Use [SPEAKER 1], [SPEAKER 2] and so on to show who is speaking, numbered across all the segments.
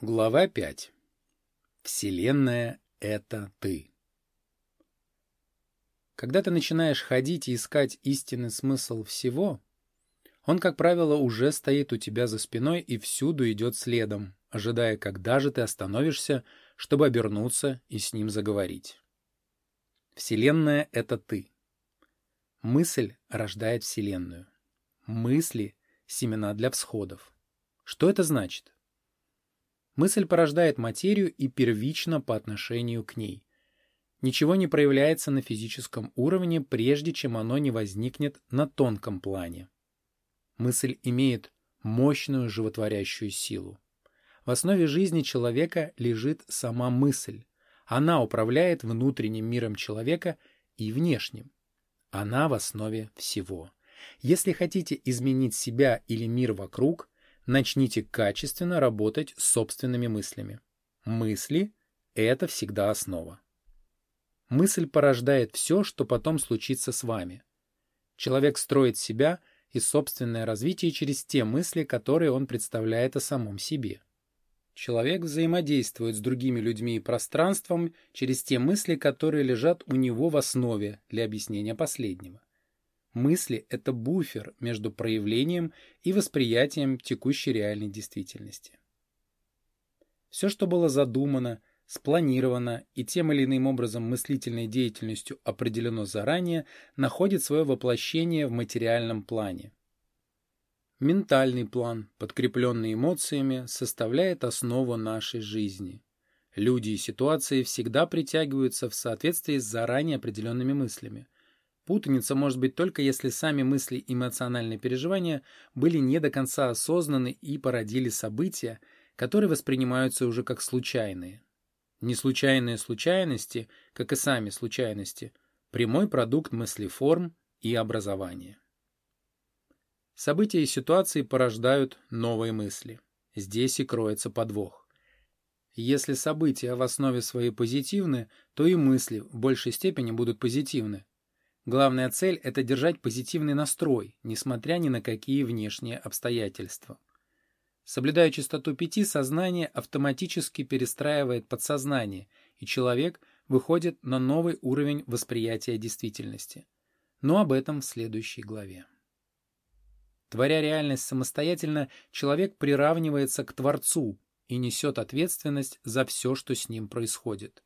[SPEAKER 1] Глава 5. Вселенная — это ты. Когда ты начинаешь ходить и искать истинный смысл всего, он, как правило, уже стоит у тебя за спиной и всюду идет следом, ожидая, когда же ты остановишься, чтобы обернуться и с ним заговорить. Вселенная — это ты. Мысль рождает Вселенную. Мысли — семена для всходов. Что это значит? Мысль порождает материю и первично по отношению к ней. Ничего не проявляется на физическом уровне, прежде чем оно не возникнет на тонком плане. Мысль имеет мощную животворящую силу. В основе жизни человека лежит сама мысль. Она управляет внутренним миром человека и внешним. Она в основе всего. Если хотите изменить себя или мир вокруг, начните качественно работать с собственными мыслями. Мысли – это всегда основа. Мысль порождает все, что потом случится с вами. Человек строит себя и собственное развитие через те мысли, которые он представляет о самом себе. Человек взаимодействует с другими людьми и пространством через те мысли, которые лежат у него в основе для объяснения последнего. Мысли — это буфер между проявлением и восприятием текущей реальной действительности. Все, что было задумано, спланировано и тем или иным образом мыслительной деятельностью определено заранее, находит свое воплощение в материальном плане. Ментальный план, подкрепленный эмоциями, составляет основу нашей жизни. Люди и ситуации всегда притягиваются в соответствии с заранее определенными мыслями – Путаница может быть только если сами мысли и эмоциональные переживания были не до конца осознаны и породили события, которые воспринимаются уже как случайные. Неслучайные случайности, как и сами случайности, прямой продукт мыслеформ и образования. События и ситуации порождают новые мысли. Здесь и кроется подвох. Если события в основе своей позитивны, то и мысли в большей степени будут позитивны, Главная цель – это держать позитивный настрой, несмотря ни на какие внешние обстоятельства. Соблюдая чистоту пяти, сознание автоматически перестраивает подсознание, и человек выходит на новый уровень восприятия действительности. Но об этом в следующей главе. Творя реальность самостоятельно, человек приравнивается к Творцу и несет ответственность за все, что с ним происходит.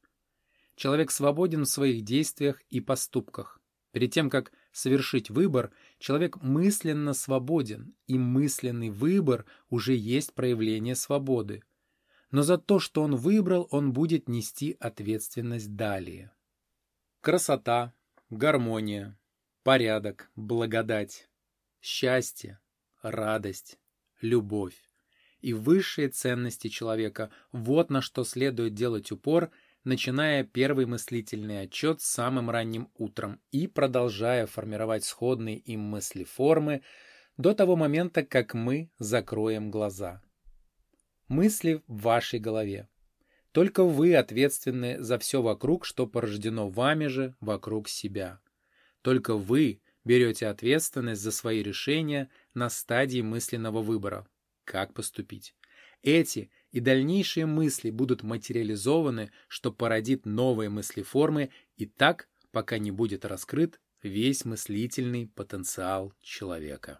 [SPEAKER 1] Человек свободен в своих действиях и поступках. Перед тем, как совершить выбор, человек мысленно свободен, и мысленный выбор уже есть проявление свободы. Но за то, что он выбрал, он будет нести ответственность далее. Красота, гармония, порядок, благодать, счастье, радость, любовь и высшие ценности человека – вот на что следует делать упор – начиная первый мыслительный отчет самым ранним утром и продолжая формировать сходные им мысли-формы до того момента, как мы закроем глаза. Мысли в вашей голове. Только вы ответственны за все вокруг, что порождено вами же вокруг себя. Только вы берете ответственность за свои решения на стадии мысленного выбора. Как поступить? Эти и дальнейшие мысли будут материализованы, что породит новые мыслеформы и так, пока не будет раскрыт весь мыслительный потенциал человека.